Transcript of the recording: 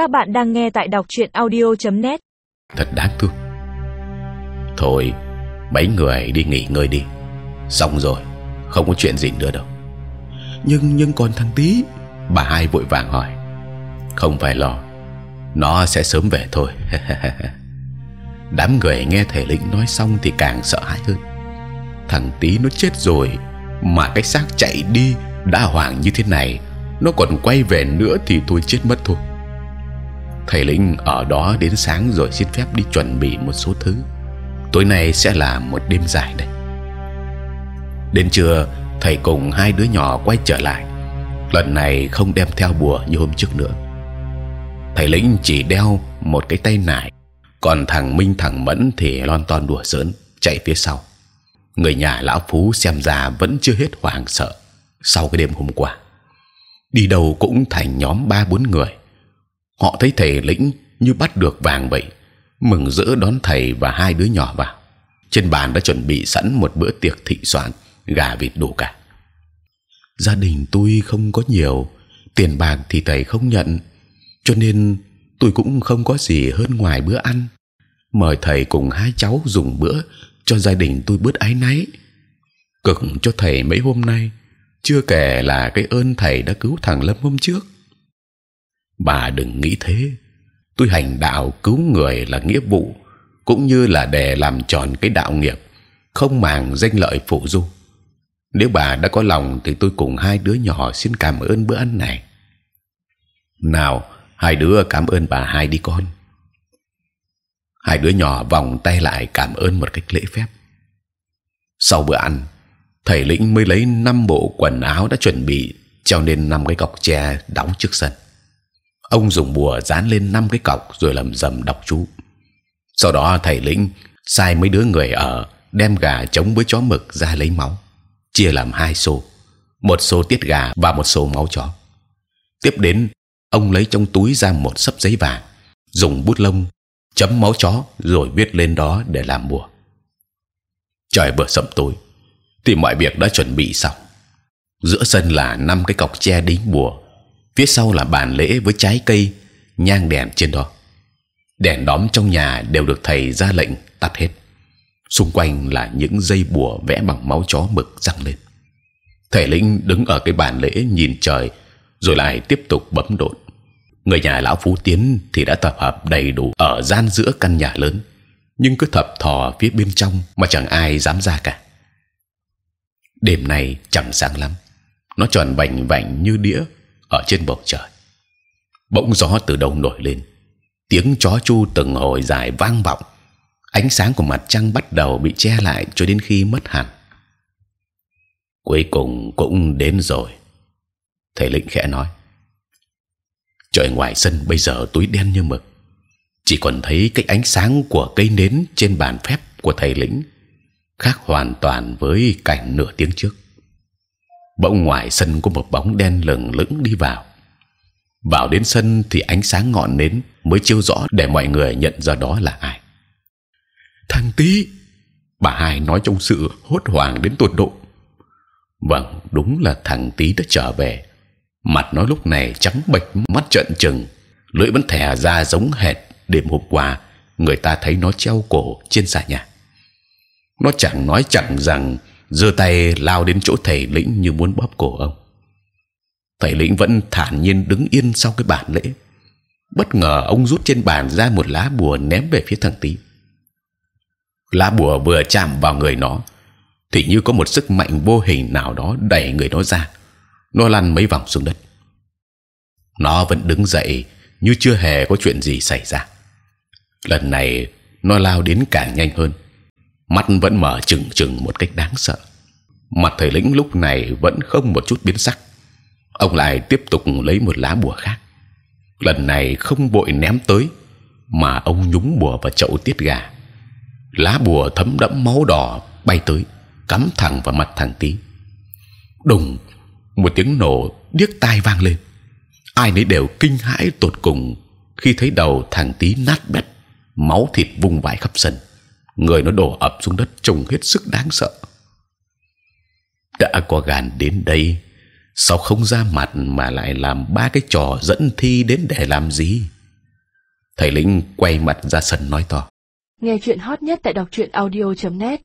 Các bạn đang nghe tại đọc truyện audio.net. Thật đáng thương. Thôi, mấy người đi nghỉ ngơi đi. Xong rồi, không có chuyện gì nữa đâu. Nhưng nhưng còn thằng tí, bà hai vội vàng hỏi. Không phải lo, nó sẽ sớm về thôi. Đám người nghe thể lĩnh nói xong thì càng sợ hãi hơn. Thằng tí nó chết rồi, mà cái xác chạy đi đã hoảng như thế này, nó còn quay về nữa thì tôi chết mất thôi thầy lĩnh ở đó đến sáng rồi xin phép đi chuẩn bị một số thứ. Tối nay sẽ là một đêm dài đây. Đến trưa, thầy cùng hai đứa nhỏ quay trở lại. Lần này không đem theo bùa như hôm trước nữa. Thầy lĩnh chỉ đeo một cái tay nải, còn thằng minh, thằng mẫn thì lon ton đùa giỡn, chạy phía sau. Người nhà lão phú xem ra vẫn chưa hết hoảng sợ sau cái đêm hôm qua. Đi đâu cũng thành nhóm ba bốn người họ thấy thầy lĩnh như bắt được vàng vậy, mừng rỡ đón thầy và hai đứa nhỏ vào. Trên bàn đã chuẩn bị sẵn một bữa tiệc thị soạn, gà vịt đủ cả. Gia đình tôi không có nhiều, tiền bạc thì thầy không nhận, cho nên tôi cũng không có gì hơn ngoài bữa ăn. Mời thầy cùng hai cháu dùng bữa cho gia đình tôi bớt ái náy. Cực cho thầy mấy hôm nay, chưa kể là cái ơn thầy đã cứu thằng lâm hôm trước bà đừng nghĩ thế. Tôi hành đạo cứu người là nghĩa vụ, cũng như là để làm tròn cái đạo nghiệp, không màng danh lợi phụ du. Nếu bà đã có lòng thì tôi cùng hai đứa nhỏ xin cảm ơn bữa ăn này. Nào, hai đứa cảm ơn bà hai đi con. Hai đứa nhỏ vòng tay lại cảm ơn một cách lễ phép. Sau bữa ăn, thầy lĩnh mới lấy năm bộ quần áo đã chuẩn bị treo lên năm cái cọc tre đóng trước sân ông dùng bùa dán lên năm cái cọc rồi lầm rầm đọc chú. Sau đó thầy lĩnh sai mấy đứa người ở đem gà chống với chó mực ra lấy máu, chia làm hai xô, một xô tiết gà và một xô máu chó. Tiếp đến, ông lấy trong túi ra một sấp giấy vàng, dùng bút lông chấm máu chó rồi viết lên đó để làm bùa. Trời vừa sẩm tối thì mọi việc đã chuẩn bị xong. Giữa sân là năm cái cọc tre đính bùa phía sau là bàn lễ với trái cây, nhang đèn trên đó. Đèn đóm trong nhà đều được thầy ra lệnh tắt hết. Xung quanh là những dây bùa vẽ bằng máu chó mực răng lên. Thầy lĩnh đứng ở cái bàn lễ nhìn trời, rồi lại tiếp tục bấm đột người nhà lão phú tiến thì đã tập hợp đầy đủ ở gian giữa căn nhà lớn, nhưng cứ thập thò phía bên trong mà chẳng ai dám ra cả. Đêm nay chẳng sáng lắm, nó tròn bành vành như đĩa ở trên bầu trời. Bỗng gió từ đâu nổi lên, tiếng chó chu từng hồi dài vang vọng. Ánh sáng của mặt trăng bắt đầu bị che lại cho đến khi mất hẳn. Cuối cùng cũng đến rồi, thầy lĩnh khẽ nói. Trời ngoài sân bây giờ tối đen như mực. Chỉ còn thấy cái ánh sáng của cây nến trên bàn phép của thầy lĩnh khác hoàn toàn với cảnh nửa tiếng trước bỗng ngoài sân có một bóng đen lửng lững đi vào. Vào đến sân thì ánh sáng ngọn nến mới chiếu rõ để mọi người nhận ra đó là ai. Thằng tí bà hai nói trong sự hốt hoảng đến tột độ. Vâng đúng là thằng tí đã trở về. Mặt nó lúc này trắng bệch, mắt trợn trừng, lưỡi vẫn thè ra giống hệt đêm hôm qua, người ta thấy nó treo cổ trên xà nhà. Nó chẳng nói chẳng rằng giơ tay lao đến chỗ thầy lĩnh như muốn bóp cổ ông. Thầy lĩnh vẫn thản nhiên đứng yên sau cái bàn lễ. Bất ngờ ông rút trên bàn ra một lá bùa ném về phía thằng tí lá bùa vừa chạm vào người nó, thì như có một sức mạnh vô hình nào đó đẩy người nó ra. Nó lăn mấy vòng xuống đất. Nó vẫn đứng dậy như chưa hề có chuyện gì xảy ra. Lần này, nó lao đến càng nhanh hơn mắt vẫn mở chừng chừng một cách đáng sợ. Mặt thầy lĩnh lúc này vẫn không một chút biến sắc. Ông lại tiếp tục lấy một lá bùa khác. Lần này không bội ném tới, mà ông nhúng bùa vào chậu tiết gà. Lá bùa thấm đẫm máu đỏ bay tới, cắm thẳng vào mặt thằng tí đùng, một tiếng nổ điếc tai vang lên. Ai nấy đều kinh hãi tột cùng khi thấy đầu thằng tí nát bét, máu thịt vung vãi khắp sân người nó đổ ập xuống đất trông hết sức đáng sợ. Đã có gan đến đây, sao không ra mặt mà lại làm ba cái trò dẫn thi đến để làm gì? Thầy lĩnh quay mặt ra sân nói to. Nghe chuyện hot nhất tại đọc truyện audio.net